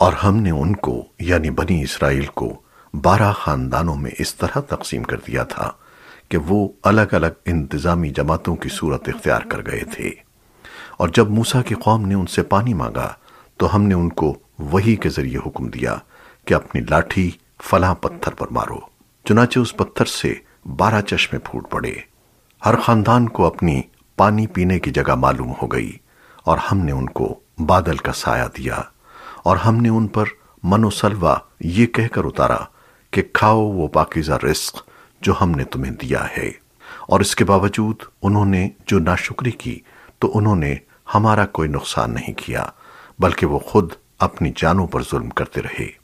اور ہم نے ان کو یعنی بنی اسرائیل کو، بارہ خاندانوں میں اس طرح تقسیم کر دیا تھا کہ وہ الگ الگ انتظامی جماعتوں کی صورت اختیار کر گئے تھے۔ اور جب موسیٰ کی قوم نے ان سے پانی مانگا، تو ہم نے ان کو وہی کے ذریعے حکم دیا کہ اپنی لاٹھی فلاں پتھر پر مارو، چنانچہ اس پتھر سے بارہ چشمے پھوٹ پڑے۔ ہر خاندان کو اپنی پانی پینے کی جگہ معلوم ہو گئی اور ہم نے ان کو بادل کا سایہ دیا۔ اور ہم نے ان پر من و سلوہ یہ کہہ کر اتارا کہ کھاؤ وہ پاکیزہ رزق جو ہم نے تمہیں دیا ہے۔ اور اس کے باوجود انہوں نے جو ناشکری کی تو انہوں نے ہمارا کوئی نقصان نہیں کیا، بلکہ وہ خود اپنی جانوں پر ظلم کرتے رہے۔